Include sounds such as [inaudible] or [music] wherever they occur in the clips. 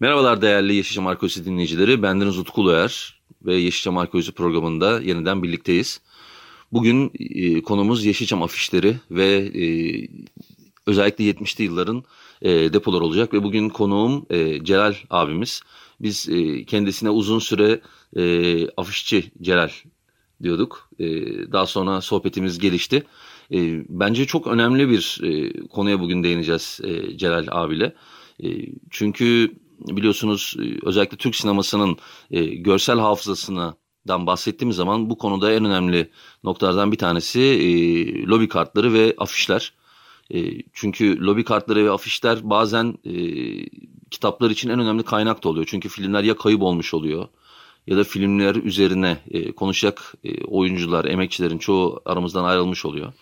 Merhabalar değerli Yeşilçam Arkeolojisi dinleyicileri. Bendeniz Utku Uluer ve Yeşilçam Arkeolojisi programında yeniden birlikteyiz. Bugün e, konumuz Yeşilçam afişleri ve e, özellikle 70'li yılların e, depolar olacak ve bugün konuğum e, Celal abimiz. Biz e, kendisine uzun süre e, afişçi Celal diyorduk. E, daha sonra sohbetimiz gelişti. E, bence çok önemli bir e, konuya bugün değineceğiz e, Celal abiyle. E, çünkü biliyorsunuz e, özellikle Türk sinemasının e, görsel hafızasından bahsettiğimiz zaman bu konuda en önemli noktalardan bir tanesi e, lobi kartları ve afişler. E, çünkü lobi kartları ve afişler bazen e, kitaplar için en önemli kaynak da oluyor. Çünkü filmler ya kayıp olmuş oluyor ya da filmler üzerine e, konuşacak e, oyuncular, emekçilerin çoğu aramızdan ayrılmış oluyor.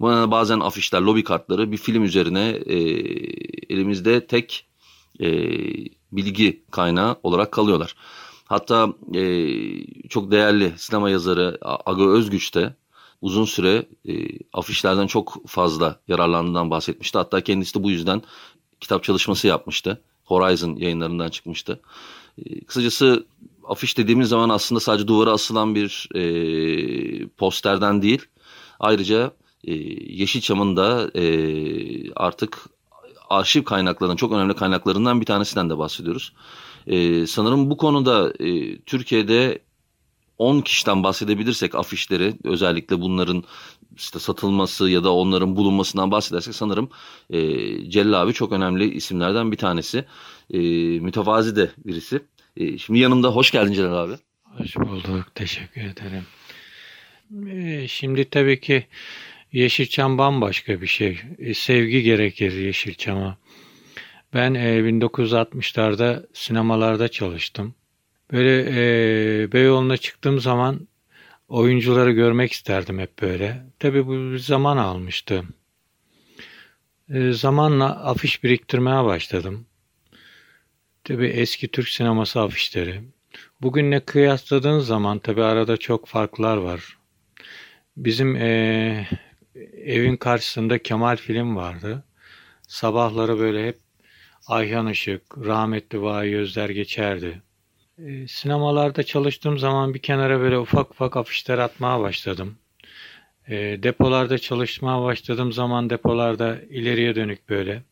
Buna bazen afişler, lobi kartları bir film üzerine e, elimizde tek e, bilgi kaynağı olarak kalıyorlar. Hatta e, çok değerli sinema yazarı Aga Özgüç de uzun süre e, afişlerden çok fazla yararlandığından bahsetmişti. Hatta kendisi de bu yüzden kitap çalışması yapmıştı. Horizon yayınlarından çıkmıştı. E, kısacası afiş dediğimiz zaman aslında sadece duvara asılan bir e, posterden değil. Ayrıca e, Yeşilçam'ın da e, artık arşiv kaynaklarının çok önemli kaynaklarından bir tanesinden de bahsediyoruz. E, sanırım bu konuda e, Türkiye'de 10 kişiden bahsedebilirsek afişleri özellikle bunların işte satılması ya da onların bulunmasından bahsedersek sanırım e, Celal abi çok önemli isimlerden bir tanesi. E, mütevazi de birisi. E, şimdi yanımda hoş geldin Celal abi. Hoş bulduk. Teşekkür ederim. E, şimdi tabii ki Yeşilçam bambaşka bir şey. E, sevgi gerekir Yeşilçam'a. Ben e, 1960'larda sinemalarda çalıştım. Böyle e, Beyoğlu'na çıktığım zaman oyuncuları görmek isterdim hep böyle. Tabii bu bir zaman almıştı. E, zamanla afiş biriktirmeye başladım. Tabii eski Türk sineması afişleri. Bugünle kıyasladığın zaman tabii arada çok farklar var. Bizim e, evin karşısında Kemal Film vardı. Sabahları böyle hep Ayhan Işık, rahmetli Vahi Özler geçerdi. E, sinemalarda çalıştığım zaman bir kenara böyle ufak ufak afişler atmaya başladım. E, depolarda çalışmaya başladığım zaman depolarda ileriye dönük böyle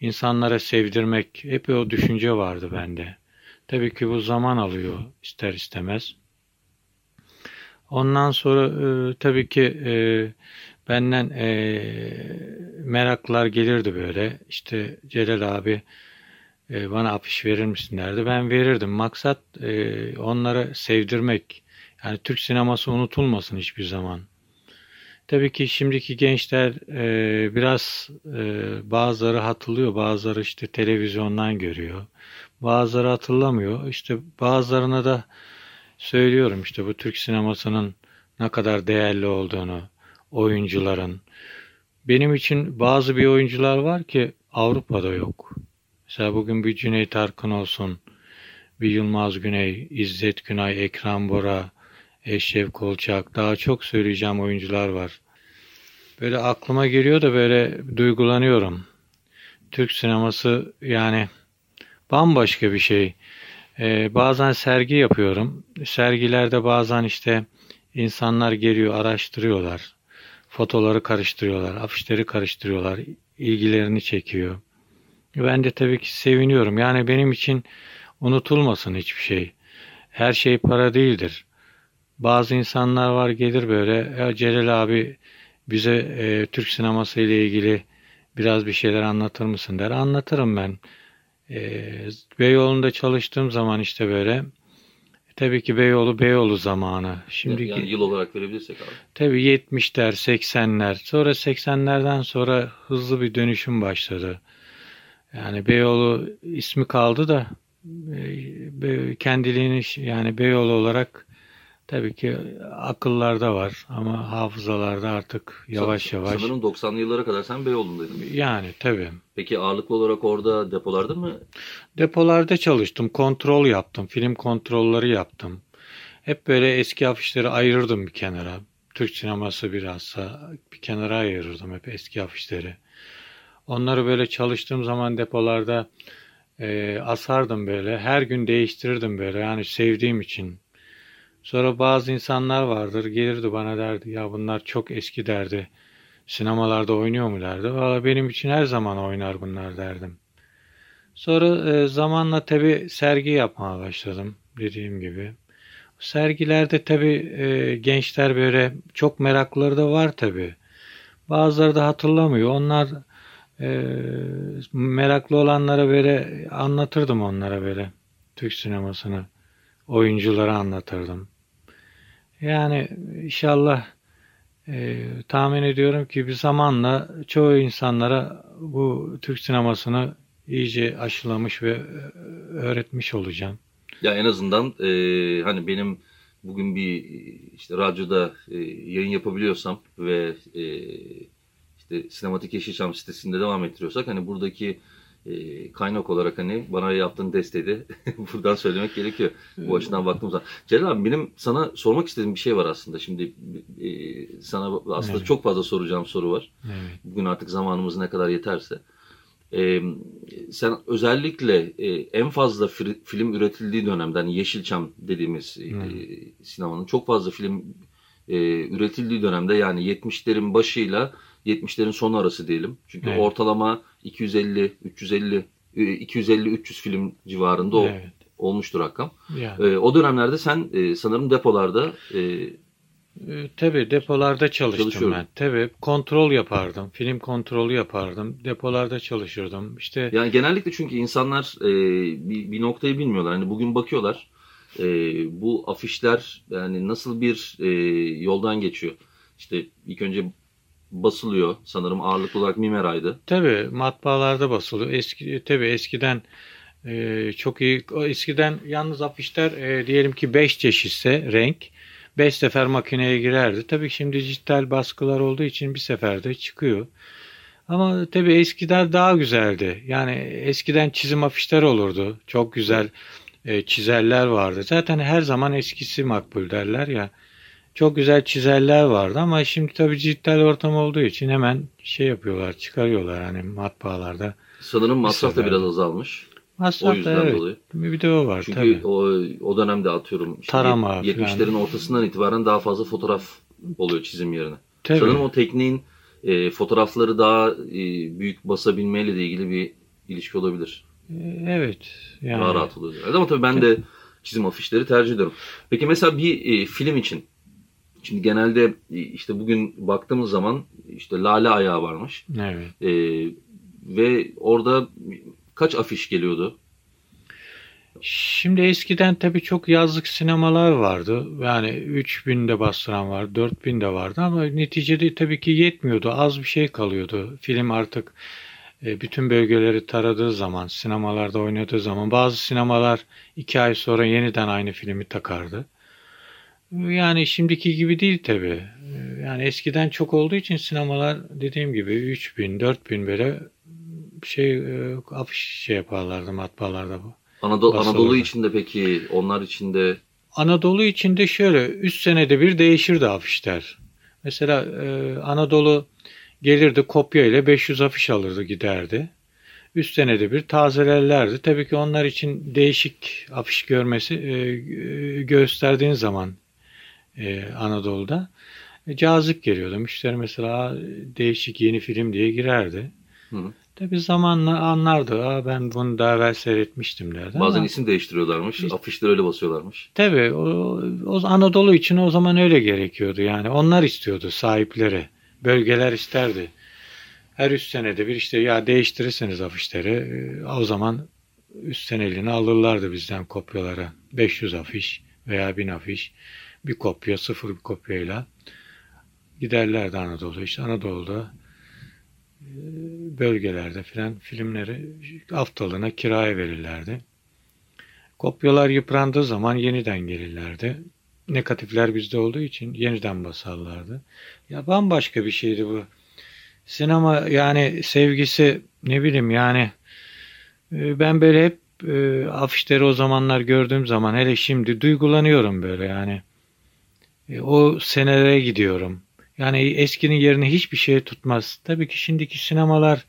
insanlara sevdirmek hep o düşünce vardı bende. Tabii ki bu zaman alıyor ister istemez. Ondan sonra e, tabii ki benden e, meraklar gelirdi böyle. İşte Celal abi e, bana afiş verir misin derdi. Ben verirdim. Maksat e, onlara sevdirmek. Yani Türk sineması unutulmasın hiçbir zaman. Tabii ki şimdiki gençler e, biraz e, bazıları hatırlıyor, bazıları işte televizyondan görüyor. Bazıları hatırlamıyor. İşte bazılarına da söylüyorum işte bu Türk sinemasının ne kadar değerli olduğunu, oyuncuların. Benim için bazı bir oyuncular var ki Avrupa'da yok. Mesela bugün bir Cüneyt Arkın olsun, bir Yılmaz Güney, İzzet Günay, Ekrem Bora, Eşref Kolçak, daha çok söyleyeceğim oyuncular var. Böyle aklıma geliyor da böyle duygulanıyorum. Türk sineması yani bambaşka bir şey. Ee, bazen sergi yapıyorum. Sergilerde bazen işte insanlar geliyor, araştırıyorlar. Fotoları karıştırıyorlar, afişleri karıştırıyorlar, ilgilerini çekiyor. Ben de tabii ki seviniyorum. Yani benim için unutulmasın hiçbir şey. Her şey para değildir. Bazı insanlar var gelir böyle, ya Celal abi bize e, Türk sineması ile ilgili biraz bir şeyler anlatır mısın der. Anlatırım ben. E, Beyoğlu'nda çalıştığım zaman işte böyle tabii ki Beyoğlu Beyoğlu zamanı. Şimdiki Yani yıl olarak verebilirsek abi. tabii 70'ler, 80'ler. Sonra 80'lerden sonra hızlı bir dönüşüm başladı. Yani Beyoğlu ismi kaldı da e, kendiliğini yani Beyoğlu olarak tabii ki akıllarda var ama hafızalarda artık yavaş San- yavaş Sanırım 90'lı yıllara kadar sen Beyoğlu'ndaydın. yani tabii Peki ağırlıklı olarak orada depolarda mı? Depolarda çalıştım, kontrol yaptım, film kontrolleri yaptım. Hep böyle eski afişleri ayırırdım bir kenara. Türk sineması bilhassa bir kenara ayırırdım hep eski afişleri. Onları böyle çalıştığım zaman depolarda e, asardım böyle. Her gün değiştirirdim böyle yani sevdiğim için. Sonra bazı insanlar vardır gelirdi bana derdi ya bunlar çok eski derdi. Sinemalarda oynuyor mu derdi. Valla benim için her zaman oynar bunlar derdim. Sonra e, zamanla tabi sergi yapmaya başladım dediğim gibi. Sergilerde tabi e, gençler böyle çok meraklıları da var tabi. Bazıları da hatırlamıyor. Onlar e, meraklı olanlara böyle anlatırdım onlara böyle Türk sinemasını. Oyunculara anlatırdım. Yani inşallah e, tahmin ediyorum ki bir zamanla çoğu insanlara bu Türk sinemasını iyice aşılamış ve e, öğretmiş olacağım. Ya en azından e, hani benim bugün bir işte radyoda e, yayın yapabiliyorsam ve e, işte Sinematik Yeşilçam sitesinde devam ettiriyorsak hani buradaki e, kaynak olarak hani bana yaptığın desteği de [laughs] buradan söylemek gerekiyor. Bu açıdan baktığımız zaman. Celal abi benim sana sormak istediğim bir şey var aslında. Şimdi e, sana aslında Evet. çok fazla soracağım soru var. Evet. Bugün artık zamanımız ne kadar yeterse. Ee, sen özellikle e, en fazla fri- film üretildiği dönemden hani Yeşilçam dediğimiz e, Hmm. sinemanın çok fazla film e, üretildiği dönemde yani 70'lerin başıyla 70'lerin sonu arası diyelim. Çünkü Evet. ortalama 250 350 250 300 film civarında o, Evet. olmuştur rakam. Yani. E, o dönemlerde sen e, sanırım depolarda e, E, Tabii depolarda çalıştım ben. Tabii kontrol yapardım. Film kontrolü yapardım. Depolarda çalışırdım. İşte Yani genellikle çünkü insanlar e, bir, bir noktayı bilmiyorlar. Hani bugün bakıyorlar e, bu afişler yani nasıl bir e, yoldan geçiyor. İşte ilk önce basılıyor sanırım ağırlıklı olarak Mimeray'dı. tabii matbaalarda basılıyor. Eski tabii eskiden e, çok iyi eskiden yalnız afişler e, diyelim ki 5 çeşitse renk 5 sefer makineye girerdi. Tabii şimdi dijital baskılar olduğu için bir seferde çıkıyor. Ama tabii eskiden daha güzeldi. Yani eskiden çizim afişler olurdu. Çok güzel e, çizerler vardı. Zaten her zaman eskisi makbul derler ya. Çok güzel çizerler vardı ama şimdi tabii dijital ortam olduğu için hemen şey yapıyorlar, çıkarıyorlar hani matbaalarda. Sanırım masraf da biraz azalmış. Masraf O da yüzden evet. dolayı. Bir de o var Çünkü tabii. o, o dönemde atıyorum işte Tarama yet- falan. 70'lerin ortasından itibaren daha fazla fotoğraf oluyor çizim yerine. Tabii. Sanırım o tekniğin e, fotoğrafları daha e, büyük basabilmeyle de ilgili bir ilişki olabilir. E, Evet. Yani. Daha rahat oluyor. Ama tabii ben de çizim afişleri tercih ediyorum. Peki mesela bir e, film için şimdi genelde e, işte bugün baktığımız zaman işte Lale Ayağı varmış. Evet. E, ve orada kaç afiş geliyordu? Şimdi eskiden tabii çok yazlık sinemalar vardı. Yani 3000 de bastıran var, 4000 de vardı ama neticede tabii ki yetmiyordu. Az bir şey kalıyordu. Film artık e, bütün bölgeleri taradığı zaman, sinemalarda oynadığı zaman bazı sinemalar iki ay sonra yeniden aynı filmi takardı. Yani şimdiki gibi değil tabii. E, Yani eskiden çok olduğu için sinemalar dediğim gibi 3000, 4000 böyle şey e, afiş şey yaparlardı matbaalarda bu. Anadolu. Anadolu içinde peki onlar içinde Anadolu içinde şöyle 3 senede bir değişirdi afişler. Mesela e, Anadolu gelirdi kopya ile 500 afiş alırdı giderdi. 3 senede bir tazelerlerdi. Tabii ki onlar için değişik afiş görmesi e, e, gösterdiğin zaman e, Anadolu'da e, cazip geliyordu. Müşteri mesela "Aa, değişik yeni film diye girerdi. Hı. Tabii zamanla anlardı. Aa, ben bunu daha evvel seyretmiştim derdi. bazen ama- isim değiştiriyorlarmış. İşte- Afişleri öyle basıyorlarmış. Tabii o, o Anadolu için o zaman öyle gerekiyordu yani. Onlar istiyordu sahipleri. Bölgeler isterdi. Her üç senede bir işte ya değiştirirseniz afişleri e, o zaman üst seneliğini alırlardı bizden kopyalara. 500 afiş veya bin afiş bir kopya sıfır bir kopyayla giderlerdi Anadolu. İşte Anadolu'da e, bölgelerde filan filmleri haftalığına kiraya verirlerdi. Kopyalar yıprandığı zaman yeniden gelirlerdi. Negatifler bizde olduğu için yeniden basarlardı. Ya bambaşka bir şeydi bu. Sinema yani sevgisi ne bileyim yani e, ben böyle hep e, afişleri o zamanlar gördüğüm zaman hele şimdi duygulanıyorum böyle yani. E, o senelere gidiyorum. Yani eskinin yerini hiçbir şey tutmaz. Tabii ki şimdiki sinemalar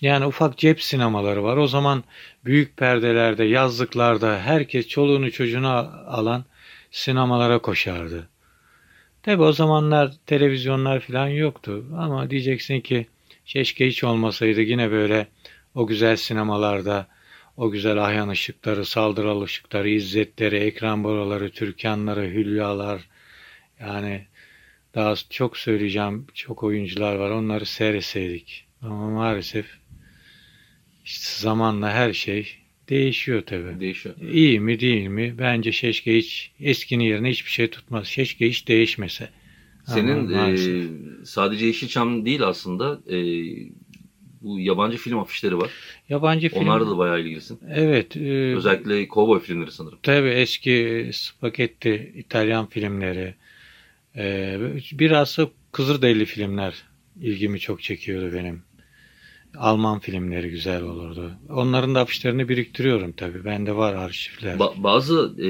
yani ufak cep sinemaları var. O zaman büyük perdelerde, yazlıklarda herkes çoluğunu çocuğunu alan sinemalara koşardı. Tabi o zamanlar televizyonlar falan yoktu ama diyeceksin ki keşke hiç olmasaydı yine böyle o güzel sinemalarda o güzel ahyan ışıkları, saldıralı ışıkları, izzetleri, ekran boraları, türkanları, hülyalar yani daha çok söyleyeceğim çok oyuncular var onları seyretseydik. Ama maalesef işte zamanla her şey değişiyor tabi. Değişiyor. İyi mi değil mi? Bence keşke hiç eskinin yerine hiçbir şey tutmaz. Keşke hiç değişmese. Senin e, sadece Yeşilçam değil aslında e, bu yabancı film afişleri var. Yabancı film. Onlarla da bayağı ilgilisin. Evet. E, Özellikle kovboy filmleri sanırım. Tabii eski spagetti İtalyan filmleri. E, biraz da Kızılderili filmler ilgimi çok çekiyordu benim. Alman filmleri güzel olurdu. Onların da afişlerini biriktiriyorum tabii. Bende var arşivler. Ba- bazı e,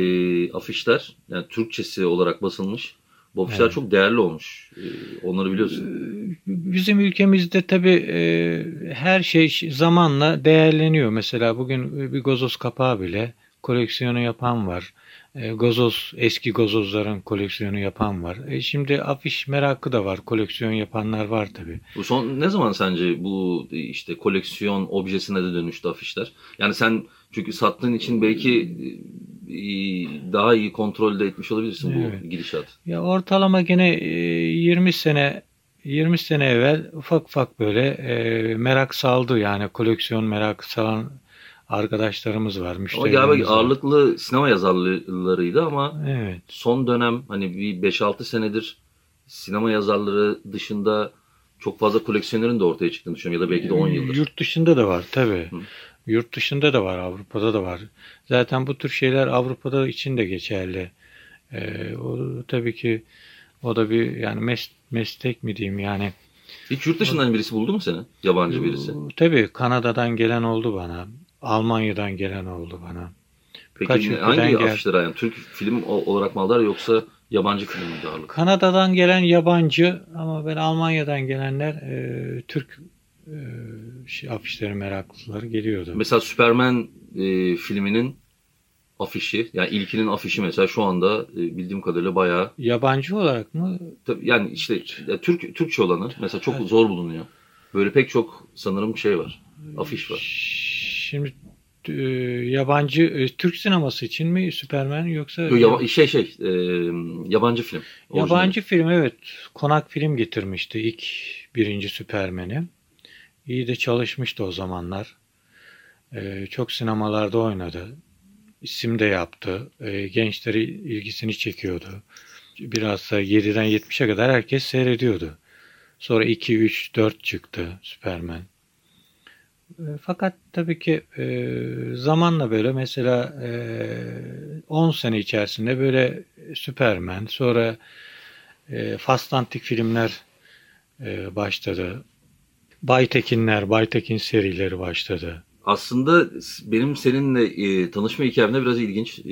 afişler yani Türkçesi olarak basılmış. Bu afişler evet. çok değerli olmuş. E, onları biliyorsun. Ee, bizim ülkemizde tabii e, her şey zamanla değerleniyor. Mesela bugün bir gazoz kapağı bile koleksiyonu yapan var. E, gazoz, eski gazozların koleksiyonu yapan var. E, şimdi afiş merakı da var. Koleksiyon yapanlar var tabii. Bu son ne zaman sence bu işte koleksiyon objesine de dönüştü afişler? Yani sen çünkü sattığın için belki e, daha iyi kontrolde etmiş olabilirsin evet. bu gidişat. Ya ortalama gene 20 sene 20 sene evvel ufak ufak böyle e, merak saldı yani koleksiyon merak salan arkadaşlarımız var. Ama galiba var. ağırlıklı sinema yazarlarıydı ama evet. son dönem hani bir 5-6 senedir sinema yazarları dışında çok fazla koleksiyonların da ortaya çıktığını düşünüyorum ya da belki de 10 yıldır. Yurt dışında da var tabii. Hı. Yurt dışında da var, Avrupa'da da var. Zaten bu tür şeyler Avrupa'da için de geçerli. Ee, o tabii ki o da bir yani mes meslek mi diyeyim yani. Hiç yurt dışından birisi buldu mu seni? Yabancı birisi. Tabii Kanada'dan gelen oldu bana. Almanya'dan gelen oldu bana. Peki Kaç hangi gel... afişler yani? Türk film olarak mı aldılar yoksa yabancı film mi ağırlık? Kanada'dan gelen yabancı ama ben Almanya'dan gelenler e, Türk e, şey, afişleri meraklıları geliyordu. Mesela Superman e, filminin afişi yani ilkinin afişi mesela şu anda e, bildiğim kadarıyla bayağı yabancı olarak mı? Tabii yani işte ya Türk Türkçe olanı mesela çok evet. zor bulunuyor. Böyle pek çok sanırım şey var. Afiş var. Şimdi e, yabancı e, Türk sineması için mi Superman yoksa Yo, şey şey e, yabancı film. Orijinal. Yabancı film evet. Konak film getirmişti ilk birinci Superman'i. İyi de çalışmıştı o zamanlar. E, çok sinemalarda oynadı. İsim de yaptı. E, gençleri ilgisini çekiyordu. Biraz da 7'den 70'e kadar herkes seyrediyordu. Sonra 2, 3, 4 çıktı Superman. E, fakat tabii ki e, zamanla böyle mesela e, 10 sene içerisinde böyle Superman sonra e, Fastantik filmler e, başladı. Baytekinler, Baytekin serileri başladı. Aslında benim seninle e, tanışma hikayemde biraz ilginç. E,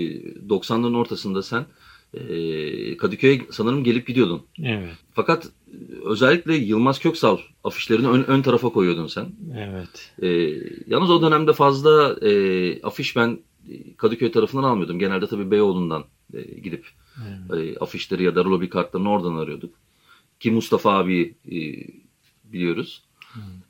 90'ların ortasında sen e, Kadıköy'e sanırım gelip gidiyordun. Evet. Fakat özellikle Yılmaz Köksal afişlerini ön, ön tarafa koyuyordun sen. Evet. E, yalnız o dönemde fazla e, afiş ben Kadıköy tarafından almıyordum. Genelde tabii Beyoğlu'ndan e, gidip evet. e, afişleri ya da lobi kartlarını oradan arıyorduk. Ki Mustafa abi e, biliyoruz.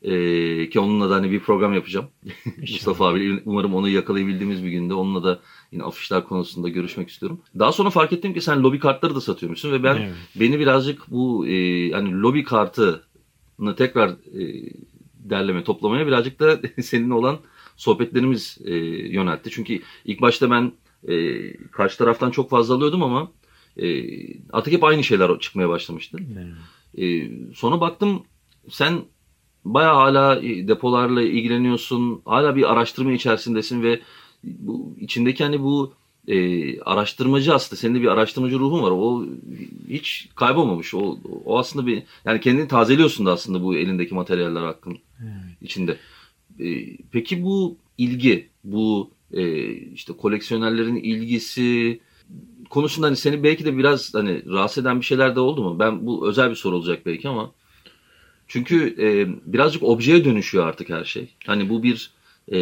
Ee, ki onunla da hani bir program yapacağım. [laughs] Mustafa abi umarım onu yakalayabildiğimiz bir günde onunla da yine afişler konusunda görüşmek istiyorum. Daha sonra fark ettim ki sen lobi kartları da satıyormuşsun ve ben evet. beni birazcık bu e, hani lobi kartını tekrar e, derleme toplamaya birazcık da [laughs] senin olan sohbetlerimiz e, yöneltti. Çünkü ilk başta ben e, karşı taraftan çok fazla alıyordum ama e, artık hep aynı şeyler çıkmaya başlamıştı. Evet. E, sonra baktım sen bayağı hala depolarla ilgileniyorsun. Hala bir araştırma içerisindesin ve bu içindeki hani bu e, araştırmacı aslında senin de bir araştırmacı ruhun var. O hiç kaybolmamış. O, o aslında bir yani kendini tazeliyorsun da aslında bu elindeki materyaller hakkında Evet. içinde. E, peki bu ilgi, bu e, işte koleksiyonerlerin ilgisi konusunda hani seni belki de biraz hani rahatsız eden bir şeyler de oldu mu? Ben bu özel bir soru olacak belki ama çünkü e, birazcık objeye dönüşüyor artık her şey. Hani bu bir e,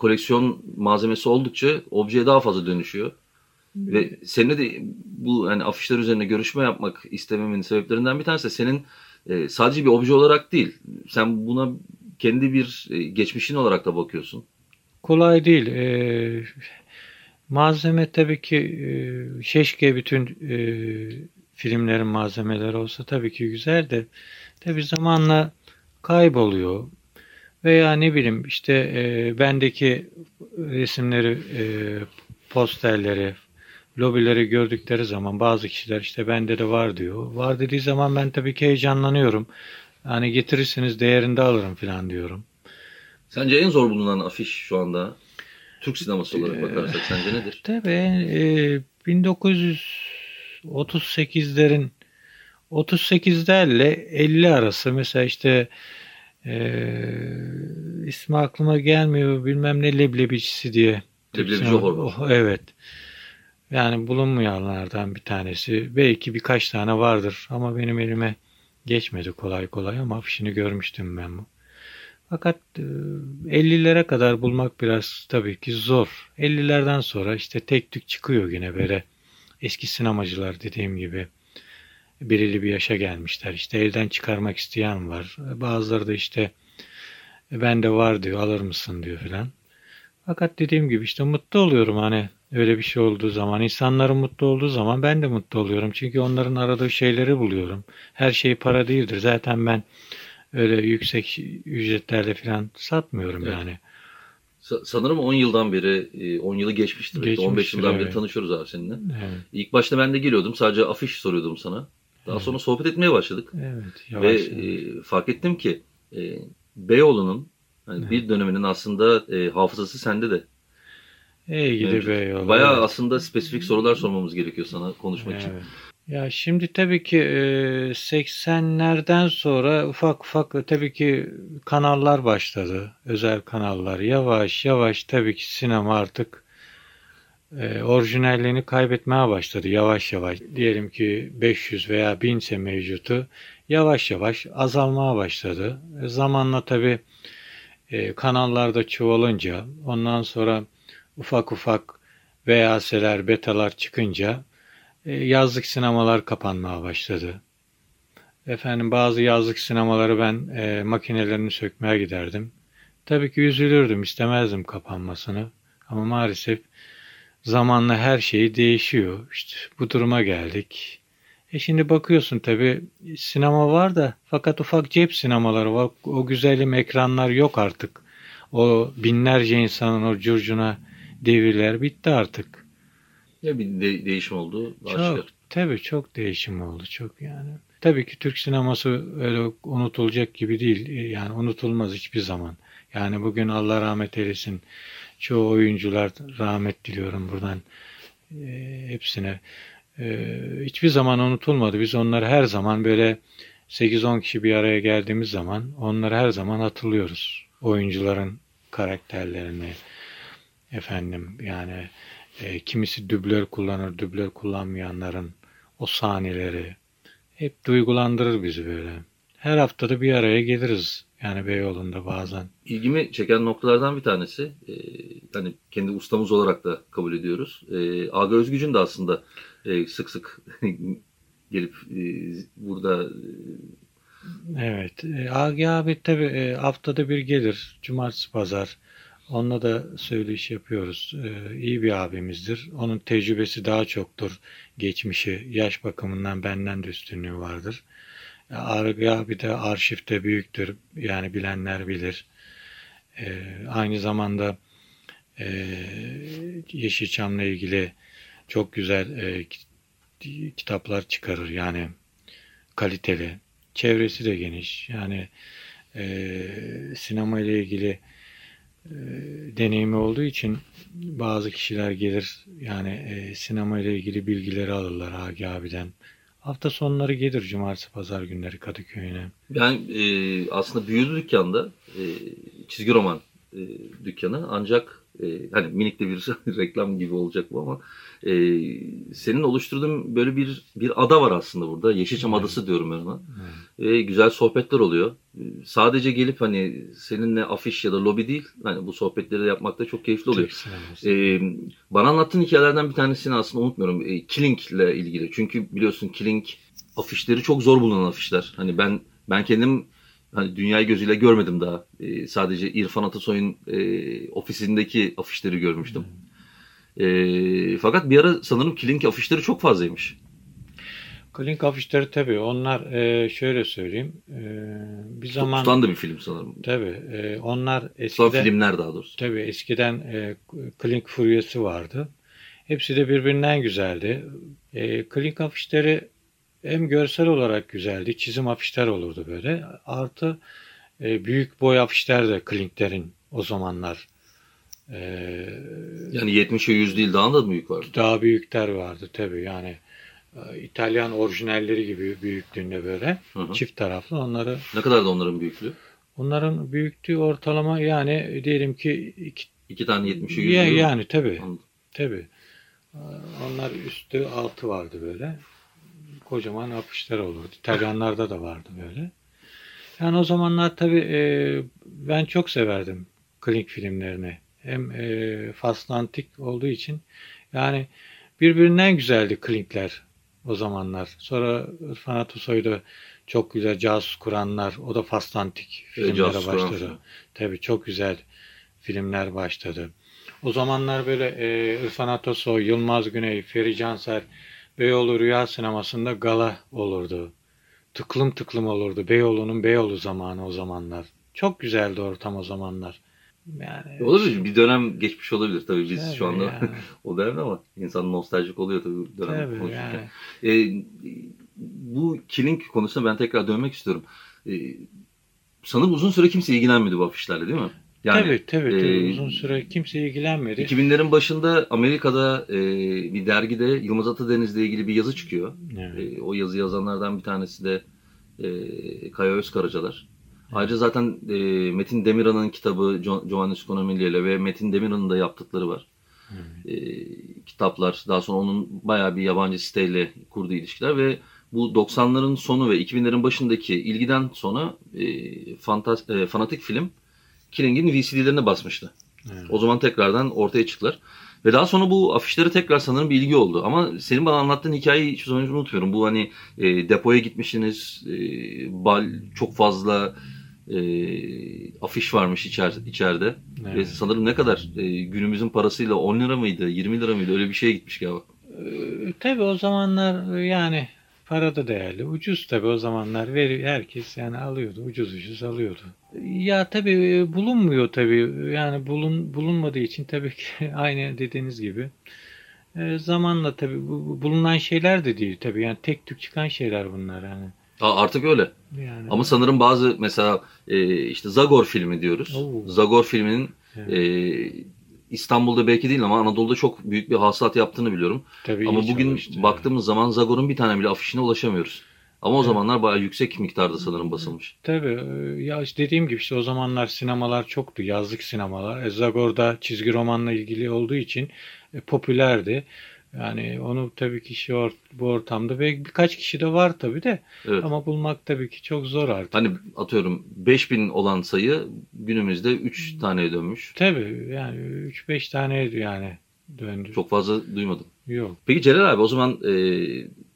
koleksiyon malzemesi oldukça objeye daha fazla dönüşüyor. Ve seninle de bu hani afişler üzerine görüşme yapmak istememin sebeplerinden bir tanesi de senin e, sadece bir obje olarak değil. Sen buna kendi bir e, geçmişin olarak da bakıyorsun. Kolay değil. Ee, malzeme tabii ki e, keşke bütün e, filmlerin malzemeleri olsa tabii ki güzel de tabii zamanla kayboluyor. Veya ne bileyim işte e, bendeki resimleri, e, posterleri, lobileri gördükleri zaman bazı kişiler işte bende de var diyor. Var dediği zaman ben tabii ki heyecanlanıyorum. Hani getirirseniz değerinde alırım falan diyorum. Sence en zor bulunan afiş şu anda Türk sineması olarak bakarsak sence nedir? [laughs] Tabii e, 1938'lerin 38'lerle 50 arası mesela işte e, ismi aklıma gelmiyor bilmem ne leblebicisi diye. Leblebici Horvath. Oh, evet. Yani bulunmayanlardan bir tanesi. Belki birkaç tane vardır ama benim elime geçmedi kolay kolay ama afişini görmüştüm ben bu. Fakat e, 50'lere kadar bulmak biraz tabii ki zor. 50'lerden sonra işte tek tük çıkıyor yine böyle eski sinemacılar dediğim gibi belirli bir yaşa gelmişler. İşte elden çıkarmak isteyen var. Bazıları da işte "E, bende var diyor alır mısın diyor filan. Fakat dediğim gibi işte mutlu oluyorum hani öyle bir şey olduğu zaman. insanların mutlu olduğu zaman ben de mutlu oluyorum. Çünkü onların aradığı şeyleri buluyorum. Her şey para değildir. Zaten ben öyle yüksek ücretlerle falan satmıyorum Evet. yani. Sa- sanırım 10 yıldan beri, e, 10 yılı geçmiştir. belki. 15 Geçmiştir, yıldan beri evet. tanışıyoruz abi seninle. Evet. İlk başta ben de geliyordum. Sadece afiş soruyordum sana. Daha Evet. sonra sohbet etmeye başladık. Evet. Ve Yavaş. e, fark ettim ki e, Beyoğlu'nun hani Evet. bir döneminin aslında e, hafızası sende de. İyi gidi mevcut. be yol. Bayağı Evet. aslında spesifik sorular sormamız gerekiyor sana konuşmak için. Evet. Ya şimdi tabii ki e, 80'lerden sonra ufak ufak tabii ki kanallar başladı. Özel kanallar. Yavaş yavaş tabii ki sinema artık e, orijinalliğini kaybetmeye başladı. Yavaş yavaş. Diyelim ki 500 veya 1000 ise mevcutu yavaş yavaş azalmaya başladı. E, zamanla tabii e, kanallarda çoğalınca ondan sonra ufak ufak VHS'ler, betalar çıkınca e, yazlık sinemalar kapanmaya başladı. Efendim bazı yazlık sinemaları ben e, makinelerini sökmeye giderdim. Tabii ki üzülürdüm, istemezdim kapanmasını. Ama maalesef zamanla her şey değişiyor. İşte bu duruma geldik. E şimdi bakıyorsun tabii sinema var da fakat ufak cep sinemaları var. O güzelim ekranlar yok artık. O binlerce insanın o curcuna devirler bitti artık. Ya bir de- değişim oldu. aşikar. Çok, tabii çok değişim oldu çok yani. Tabii ki Türk sineması öyle unutulacak gibi değil. E, Yani unutulmaz hiçbir zaman. Yani bugün Allah rahmet eylesin çoğu oyuncular rahmet diliyorum buradan e, hepsine. E, hiçbir zaman unutulmadı. Biz onları her zaman böyle 8-10 kişi bir araya geldiğimiz zaman onları her zaman hatırlıyoruz. Oyuncuların karakterlerini efendim yani e, kimisi dublör kullanır, dublör kullanmayanların o sahneleri hep duygulandırır bizi böyle. Her haftada bir araya geliriz yani Beyoğlu'nda bazen. İlgimi çeken noktalardan bir tanesi, e, hani kendi ustamız olarak da kabul ediyoruz. E, Aga Özgüc'ün de aslında e, sık sık [laughs] gelip e, burada e, Evet. E, Agi abi tabii e, haftada bir gelir. Cumartesi pazar. Onunla da söyleyiş yapıyoruz. E, iyi bir abimizdir. Onun tecrübesi daha çoktur. Geçmişi, yaş bakımından benden de üstünlüğü vardır. E, Agi abi de arşivde büyüktür. Yani bilenler bilir. E, aynı zamanda e, Yeşilçam'la ilgili çok güzel e, kitaplar çıkarır yani kaliteli. Çevresi de geniş. Yani e, sinema ile ilgili e, deneyimi olduğu için bazı kişiler gelir yani e, sinema ile ilgili bilgileri alırlar Hagi abiden. Hafta sonları gelir cumartesi pazar günleri Kadıköy'üne. Ben e, aslında büyüdü dükkanda e, çizgi roman e, dükkanı ancak e, hani minik de bir [laughs] reklam gibi olacak bu ama e, senin oluşturduğun böyle bir bir ada var aslında burada. Yeşilçam evet. Adası diyorum ben ona. Evet. E, güzel sohbetler oluyor. E, sadece gelip hani seninle afiş ya da lobi değil hani bu sohbetleri de yapmakta çok keyifli oluyor. E, bana anlattığın hikayelerden bir tanesini aslında unutmuyorum. E, Killing ile ilgili. Çünkü biliyorsun Killing afişleri çok zor bulunan afişler. Hani ben ben kendim hani dünyayı gözüyle görmedim daha. E, sadece İrfan Atasoy'un e, ofisindeki afişleri görmüştüm. E, fakat bir ara sanırım Kilink afişleri çok fazlaymış. Klink afişleri tabii onlar e, şöyle söyleyeyim. E, bir çok zaman tutan da bir film sanırım. Tabii e, onlar eskiden Son filmler daha doğrusu. Tabii eskiden e, Klink furyası vardı. Hepsi de birbirinden güzeldi. E, Klink afişleri hem görsel olarak güzeldi. Çizim afişler olurdu böyle. Artı e, büyük boy afişler de Klink'lerin o zamanlar. E, yani 70'e 100 değil daha da büyük vardı. Daha büyükler vardı tabii yani. E, İtalyan orijinalleri gibi büyüklüğünde böyle. Hı hı. Çift taraflı onları. Ne kadar da onların büyüklüğü? Onların büyüklüğü ortalama yani diyelim ki iki, iki tane 70'e 100 ya, Yani tabii. Anladım. Tabii. Onlar üstü altı vardı böyle kocaman afişler olurdu. İtalyanlarda da vardı böyle. Yani o zamanlar tabii e, ben çok severdim klinik filmlerini. Hem e, faslantik olduğu için yani birbirinden güzeldi klinikler o zamanlar. Sonra İrfan Atosoy da çok güzel casus kuranlar. O da faslantik filmlere e, başladı. Tabii çok güzel filmler başladı. O zamanlar böyle e, İrfan Atosoy, Yılmaz Güney, Feri Canser Beyoğlu Rüya Sineması'nda gala olurdu. Tıklım tıklım olurdu. Beyoğlu'nun Beyoğlu zamanı o zamanlar. Çok güzeldi ortam o zamanlar. Yani olabilir. Bir dönem geçmiş olabilir tabii biz tabii şu anda yani. [laughs] o dönemde ama insan nostaljik oluyor tabii dönem tabii konuşurken. Yani. Ee, bu Killing konusuna ben tekrar dönmek istiyorum. Ee, sanırım uzun süre kimse ilgilenmedi bu afişlerle değil mi? Yani, tabii tabii, tabii. E, uzun süre kimse ilgilenmedi. 2000'lerin başında Amerika'da e, bir dergide Yılmaz Atadeniz'le ilgili bir yazı çıkıyor. Evet. E, o yazı yazanlardan bir tanesi de e, Kaya Özkaracalar. Evet. Ayrıca zaten e, Metin Demirhan'ın kitabı Giovanni Sconomilli ile ve Metin Demirhan'ın da yaptıkları var. Evet. E, kitaplar. Daha sonra onun bayağı bir yabancı siteyle kurduğu ilişkiler ve bu 90'ların sonu ve 2000'lerin başındaki ilgiden sonra e, fantas, e, fanatik film Killing'in VCD'lerine basmıştı. Evet. O zaman tekrardan ortaya çıktılar. Ve daha sonra bu afişlere tekrar sanırım bir ilgi oldu. Ama senin bana anlattığın hikayeyi hiçbir zaman unutmuyorum. Bu hani e, depoya gitmişsiniz, e, bal çok fazla e, afiş varmış içer, içeride. Evet. Ve sanırım ne kadar e, günümüzün parasıyla 10 lira mıydı, 20 lira mıydı öyle bir şeye gitmiş galiba. Ee, tabii o zamanlar yani Para da değerli. Ucuz tabi o zamanlar. Veri, herkes yani alıyordu. Ucuz ucuz alıyordu. Ya tabi e, bulunmuyor tabi. Yani bulun, bulunmadığı için tabii ki [laughs] aynı dediğiniz gibi. E, zamanla tabi bu, bulunan şeyler de değil tabi. Yani tek tük çıkan şeyler bunlar yani. Aa, artık öyle. Yani. Ama sanırım bazı mesela e, işte Zagor filmi diyoruz. Oo. Zagor filminin evet. e, İstanbul'da belki değil ama Anadolu'da çok büyük bir hasılat yaptığını biliyorum. Tabii ama bugün baktığımız yani. zaman Zagor'un bir tane bile afişine ulaşamıyoruz. Ama o zamanlar bayağı yüksek miktarda sanırım basılmış. Tabii. Ya işte dediğim gibi işte o zamanlar sinemalar çoktu. Yazlık sinemalar. E, Zagor'da çizgi romanla ilgili olduğu için e, popülerdi. Yani onu tabii ki şu or bu ortamda ve birkaç kişi de var tabii de evet. ama bulmak tabii ki çok zor artık. Hani atıyorum 5000 olan sayı günümüzde 3 taneye dönmüş. Tabii yani 3-5 taneydi yani döndü. Çok fazla duymadım. Yok. Peki Celal abi o zaman e,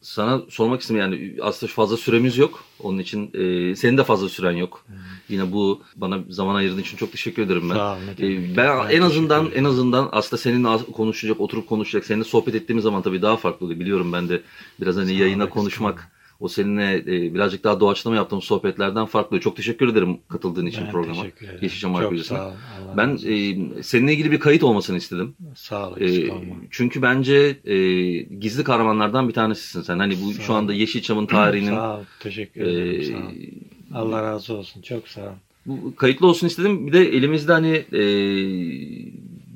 sana sormak istedim yani aslında fazla süremiz yok. Onun için e, senin de fazla süren yok. Hmm. Yine bu bana zaman ayırdığın için çok teşekkür ederim ben. Sağ ol, e, ben en azından en azından aslında seninle konuşacak, oturup konuşacak, seninle sohbet ettiğimiz zaman tabii daha farklı oluyor. Biliyorum ben de biraz hani Sağ yayına konuşmak o seninle e, birazcık daha doğaçlama yaptığımız sohbetlerden farklı. Çok teşekkür ederim katıldığın için Ben programa. teşekkür ederim. Yeşilçam Arkeolojisi'ne. Ben e, seninle ilgili bir kayıt olmasını istedim. Sağ ol. E, olma. çünkü bence e, gizli kahramanlardan bir tanesisin sen. Hani bu Sağ şu anda Yeşilçam'ın tarihinin [clears throat] Sağ ol. Teşekkür e, ederim. Sağ ol. Allah razı olsun. Çok sağ ol. bu kayıtlı olsun istedim. Bir de elimizde hani e,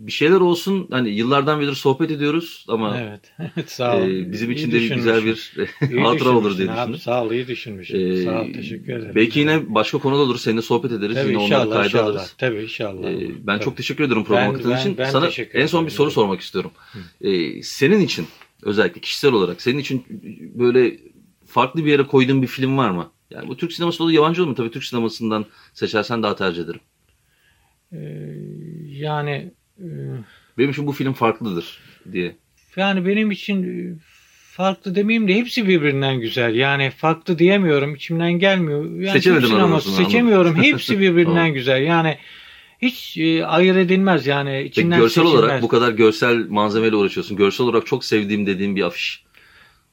bir şeyler olsun. Hani yıllardan beri sohbet ediyoruz ama Evet. [laughs] sağ ol. e, bizim İyi için de bir güzel bir İyi [laughs] hatıra olur diye düşünmüşsün abi. düşündüm. Sağ ol. iyi düşünmüşsün. Ee, sağ ol. Teşekkür ederim. Belki yine başka konuda olur. Seninle sohbet ederiz. Tabii yine onları inşallah. kayda inşallah. alırız. Tabii inşallah. Ee, ben Tabii. çok teşekkür ederim programa katıldığın için. ben Sana en son bir soru sormak istiyorum. Ee, senin için özellikle kişisel olarak senin için böyle farklı bir yere koyduğun bir film var mı? Yani bu Türk sineması olur yabancı olur mu? Tabii Türk sinemasından seçersen daha tercih ederim. Ee, yani Benim için bu film farklıdır diye. yani benim için e, farklı demeyeyim de hepsi birbirinden güzel. Yani farklı diyemiyorum. içimden gelmiyor. Yani Seçemedin Türk sineması seçemiyorum. Hepsi [laughs] birbirinden Tamam. güzel. Yani hiç e, ayırt edilmez yani Peki içinden görsel seçilmez. olarak bu kadar görsel malzemeyle uğraşıyorsun. Görsel olarak çok sevdiğim dediğim bir afiş.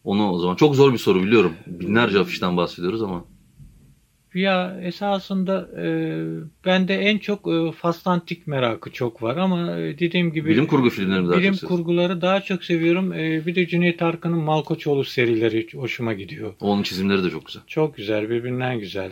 Onu o zaman çok zor bir soru biliyorum. Binlerce afişten bahsediyoruz ama. Ya esasında e, bende en çok e, fastantik merakı çok var ama e, dediğim gibi Bilim kurgu filmlerini daha bilim çok kurguları daha çok seviyorum. E, bir de Cüneyt Arkın'ın Malkoçoğlu serileri hoşuma gidiyor. Onun çizimleri de çok güzel. Çok güzel, birbirinden güzel.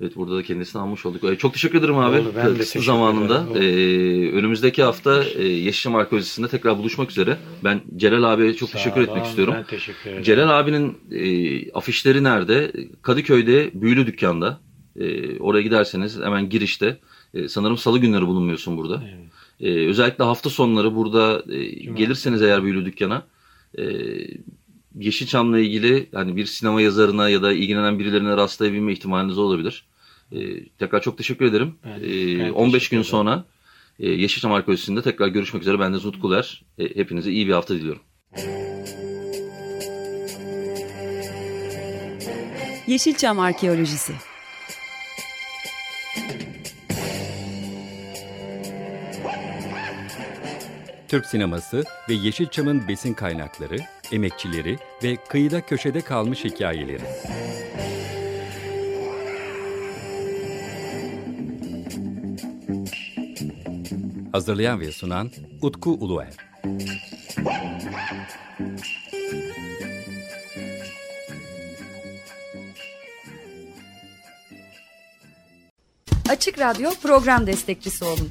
Evet burada da kendisini almış olduk. Ee, Çok teşekkür ederim abi. Oldu, ben de teşekkür zamanında. Ee, önümüzdeki hafta e, Yeşilçam Arkeolojisi'nde tekrar buluşmak üzere. Ben Celal abiye çok Sağ teşekkür etmek olun, istiyorum. Ben teşekkür ederim. Celal abinin e, afişleri nerede? Kadıköy'de Büyülü Dükkan'da. E, oraya giderseniz hemen girişte. E, sanırım salı günleri bulunmuyorsun burada. Evet. E, özellikle hafta sonları burada e, gelirseniz eğer Büyülü Dükkan'a e, Yeşilçam'la ilgili hani bir sinema yazarına ya da ilgilenen birilerine rastlayabilme ihtimaliniz olabilir. E, tekrar çok teşekkür ederim. Ben- E, ben 15 teşekkür gün ederim. sonra e, Yeşilçam Arkeolojisi'nde tekrar görüşmek üzere. Ben de Zut Kuler. E, hepinize iyi bir hafta diliyorum. Yeşilçam Arkeolojisi Türk sineması ve Yeşilçam'ın besin kaynakları, emekçileri ve kıyıda köşede kalmış hikayeleri. Hazırlayan ve sunan Utku Uluer. Açık Radyo program destekçisi olun.